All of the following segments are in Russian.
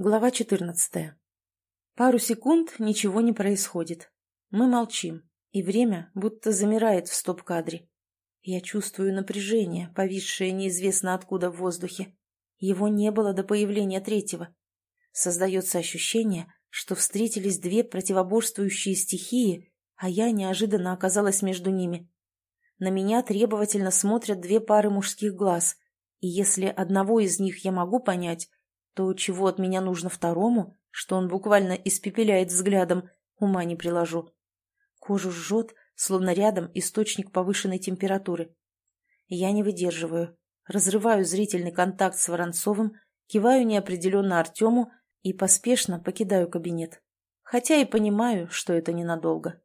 Глава 14. Пару секунд ничего не происходит. Мы молчим, и время будто замирает в стоп-кадре. Я чувствую напряжение, повисшее неизвестно откуда в воздухе. Его не было до появления третьего. Создается ощущение, что встретились две противоборствующие стихии, а я неожиданно оказалась между ними. На меня требовательно смотрят две пары мужских глаз, и если одного из них я могу понять, то, чего от меня нужно второму, что он буквально испепеляет взглядом, ума не приложу. Кожу жжет, словно рядом источник повышенной температуры. Я не выдерживаю, разрываю зрительный контакт с Воронцовым, киваю неопределенно Артему и поспешно покидаю кабинет. Хотя и понимаю, что это ненадолго.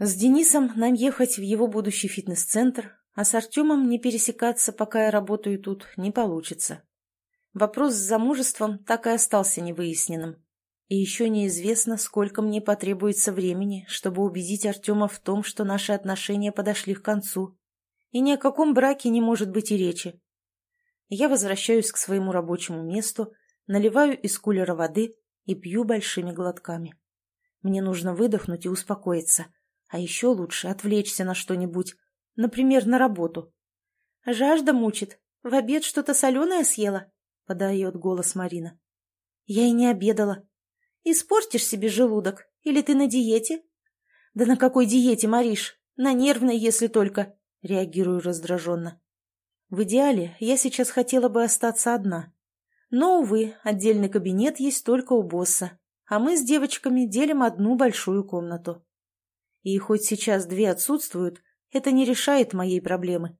С Денисом нам ехать в его будущий фитнес-центр, а с Артемом не пересекаться, пока я работаю тут, не получится. Вопрос с замужеством так и остался невыясненным. И еще неизвестно, сколько мне потребуется времени, чтобы убедить Артема в том, что наши отношения подошли к концу. И ни о каком браке не может быть и речи. Я возвращаюсь к своему рабочему месту, наливаю из кулера воды и пью большими глотками. Мне нужно выдохнуть и успокоиться, а еще лучше отвлечься на что-нибудь, например, на работу. Жажда мучит. В обед что-то соленое съела? — подает голос Марина. «Я и не обедала. Испортишь себе желудок? Или ты на диете?» «Да на какой диете, Мариш? На нервной, если только!» — реагирую раздраженно. В идеале я сейчас хотела бы остаться одна. Но, увы, отдельный кабинет есть только у босса, а мы с девочками делим одну большую комнату. И хоть сейчас две отсутствуют, это не решает моей проблемы.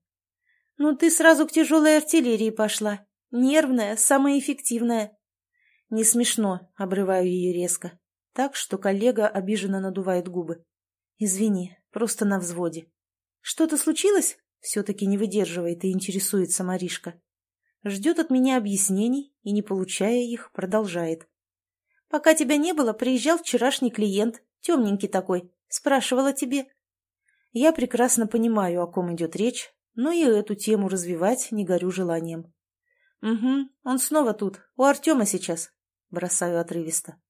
«Ну ты сразу к тяжелой артиллерии пошла», Нервная, самая эффективная. Не смешно, обрываю ее резко. Так, что коллега обиженно надувает губы. Извини, просто на взводе. Что-то случилось? Все-таки не выдерживает и интересуется Маришка. Ждет от меня объяснений и, не получая их, продолжает. Пока тебя не было, приезжал вчерашний клиент, темненький такой, спрашивал о тебе. Я прекрасно понимаю, о ком идет речь, но и эту тему развивать не горю желанием. «Угу, он снова тут, у Артема сейчас», — бросаю отрывисто.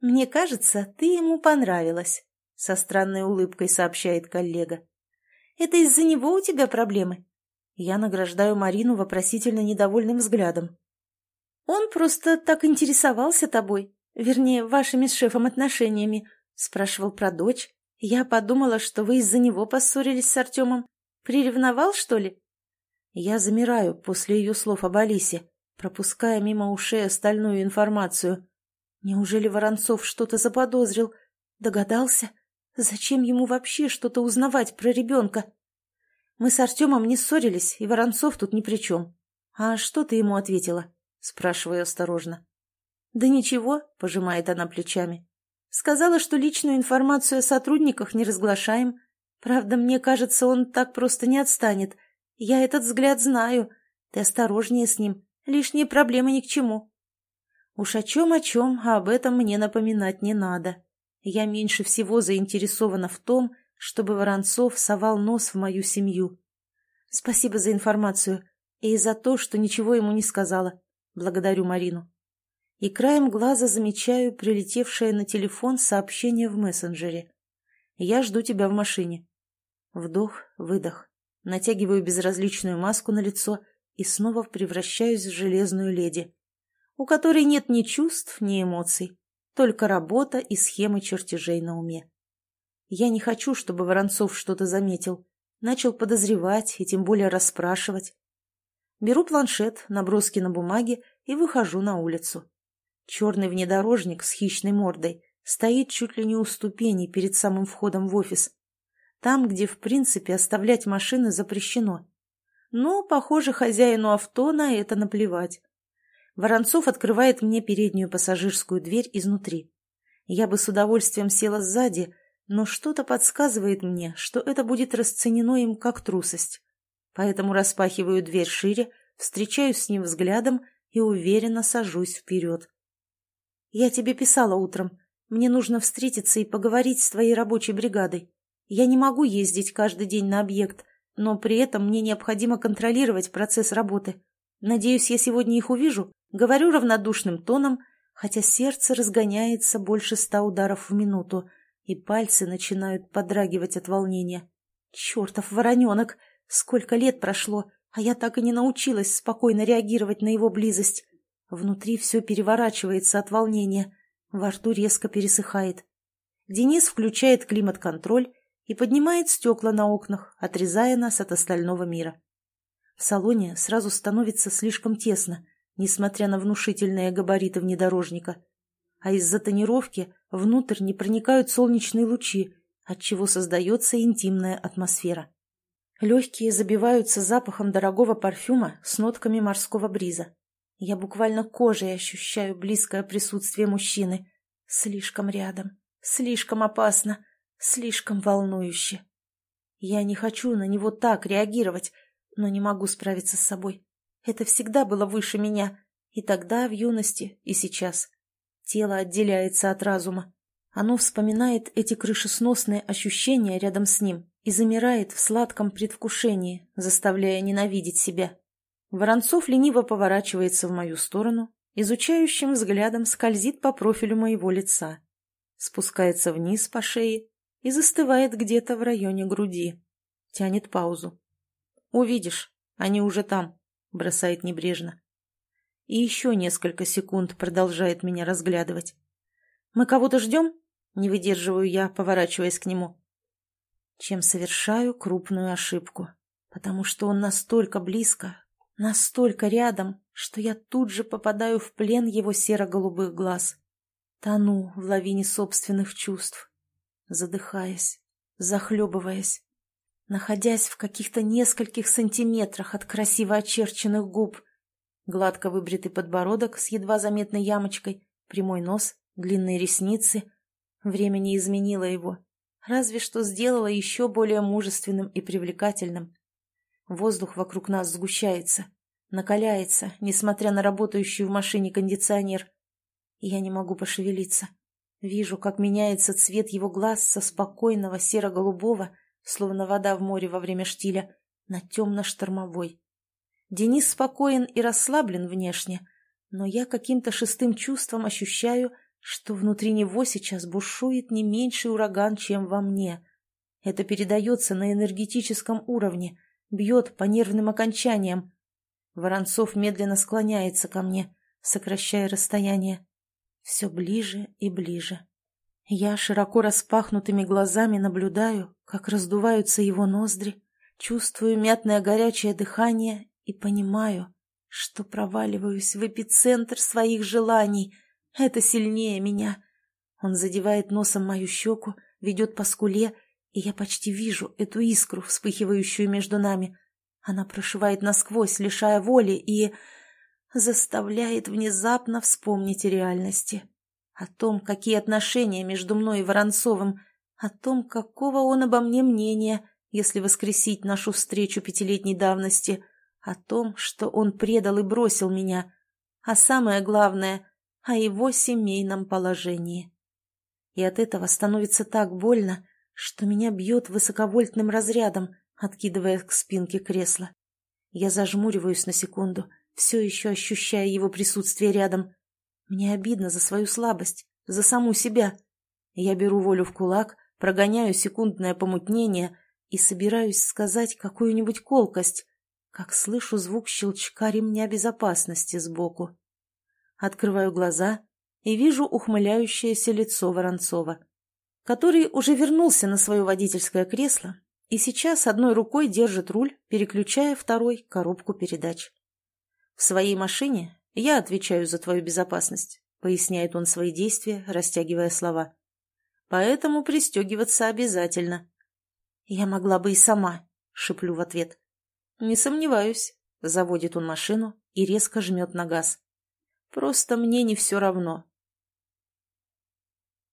«Мне кажется, ты ему понравилась», — со странной улыбкой сообщает коллега. «Это из-за него у тебя проблемы?» Я награждаю Марину вопросительно недовольным взглядом. «Он просто так интересовался тобой, вернее, вашими с шефом отношениями», — спрашивал про дочь. «Я подумала, что вы из-за него поссорились с Артемом. Приревновал, что ли?» Я замираю после ее слов об Алисе, пропуская мимо ушей остальную информацию. Неужели Воронцов что-то заподозрил? Догадался? Зачем ему вообще что-то узнавать про ребенка? Мы с Артемом не ссорились, и Воронцов тут ни при чем. А что ты ему ответила? Спрашиваю осторожно. Да ничего, пожимает она плечами. Сказала, что личную информацию о сотрудниках не разглашаем. Правда, мне кажется, он так просто не отстанет — я этот взгляд знаю. Ты осторожнее с ним. Лишние проблемы ни к чему. Уж о чем о чем, а об этом мне напоминать не надо. Я меньше всего заинтересована в том, чтобы Воронцов совал нос в мою семью. Спасибо за информацию и за то, что ничего ему не сказала. Благодарю Марину. И краем глаза замечаю прилетевшее на телефон сообщение в мессенджере. Я жду тебя в машине. Вдох, выдох натягиваю безразличную маску на лицо и снова превращаюсь в железную леди, у которой нет ни чувств, ни эмоций, только работа и схемы чертежей на уме. Я не хочу, чтобы Воронцов что-то заметил, начал подозревать и тем более расспрашивать. Беру планшет, наброски на бумаге и выхожу на улицу. Черный внедорожник с хищной мордой стоит чуть ли не у ступеней перед самым входом в офис. Там, где, в принципе, оставлять машины запрещено. Но, похоже, хозяину авто на это наплевать. Воронцов открывает мне переднюю пассажирскую дверь изнутри. Я бы с удовольствием села сзади, но что-то подсказывает мне, что это будет расценено им как трусость. Поэтому распахиваю дверь шире, встречаюсь с ним взглядом и уверенно сажусь вперед. «Я тебе писала утром. Мне нужно встретиться и поговорить с твоей рабочей бригадой. Я не могу ездить каждый день на объект, но при этом мне необходимо контролировать процесс работы. Надеюсь, я сегодня их увижу, говорю равнодушным тоном, хотя сердце разгоняется больше ста ударов в минуту, и пальцы начинают подрагивать от волнения. Чертов вороненок! Сколько лет прошло, а я так и не научилась спокойно реагировать на его близость. Внутри все переворачивается от волнения, во рту резко пересыхает. Денис включает климат-контроль и поднимает стекла на окнах, отрезая нас от остального мира. В салоне сразу становится слишком тесно, несмотря на внушительные габариты внедорожника. А из-за тонировки внутрь не проникают солнечные лучи, отчего создается интимная атмосфера. Легкие забиваются запахом дорогого парфюма с нотками морского бриза. Я буквально кожей ощущаю близкое присутствие мужчины. Слишком рядом, слишком опасно, слишком волнующе. Я не хочу на него так реагировать, но не могу справиться с собой. Это всегда было выше меня, и тогда, в юности, и сейчас. Тело отделяется от разума. Оно вспоминает эти крышесносные ощущения рядом с ним и замирает в сладком предвкушении, заставляя ненавидеть себя. Воронцов лениво поворачивается в мою сторону, изучающим взглядом скользит по профилю моего лица, спускается вниз по шее и застывает где-то в районе груди. Тянет паузу. «Увидишь, они уже там», — бросает небрежно. И еще несколько секунд продолжает меня разглядывать. «Мы кого-то ждем?» — не выдерживаю я, поворачиваясь к нему. Чем совершаю крупную ошибку, потому что он настолько близко, настолько рядом, что я тут же попадаю в плен его серо-голубых глаз. Тону в лавине собственных чувств, задыхаясь, захлебываясь, находясь в каких-то нескольких сантиметрах от красиво очерченных губ. Гладко выбритый подбородок с едва заметной ямочкой, прямой нос, длинные ресницы. Время не изменило его, разве что сделало еще более мужественным и привлекательным. Воздух вокруг нас сгущается, накаляется, несмотря на работающий в машине кондиционер. Я не могу пошевелиться. Вижу, как меняется цвет его глаз со спокойного серо-голубого, словно вода в море во время штиля, на темно-штормовой. Денис спокоен и расслаблен внешне, но я каким-то шестым чувством ощущаю, что внутри него сейчас бушует не меньший ураган, чем во мне. Это передается на энергетическом уровне, бьет по нервным окончаниям. Воронцов медленно склоняется ко мне, сокращая расстояние. Все ближе и ближе. Я широко распахнутыми глазами наблюдаю, как раздуваются его ноздри, чувствую мятное горячее дыхание и понимаю, что проваливаюсь в эпицентр своих желаний. Это сильнее меня. Он задевает носом мою щеку, ведет по скуле, и я почти вижу эту искру, вспыхивающую между нами. Она прошивает насквозь, лишая воли, и заставляет внезапно вспомнить реальности. О том, какие отношения между мной и Воронцовым, о том, какого он обо мне мнения, если воскресить нашу встречу пятилетней давности, о том, что он предал и бросил меня, а самое главное — о его семейном положении. И от этого становится так больно, что меня бьет высоковольтным разрядом, откидывая к спинке кресла. Я зажмуриваюсь на секунду — все еще ощущая его присутствие рядом. Мне обидно за свою слабость, за саму себя. Я беру волю в кулак, прогоняю секундное помутнение и собираюсь сказать какую-нибудь колкость, как слышу звук щелчка ремня безопасности сбоку. Открываю глаза и вижу ухмыляющееся лицо Воронцова, который уже вернулся на свое водительское кресло и сейчас одной рукой держит руль, переключая второй коробку передач. «В своей машине я отвечаю за твою безопасность», — поясняет он свои действия, растягивая слова. «Поэтому пристегиваться обязательно». «Я могла бы и сама», — шиплю в ответ. «Не сомневаюсь», — заводит он машину и резко жмет на газ. «Просто мне не все равно.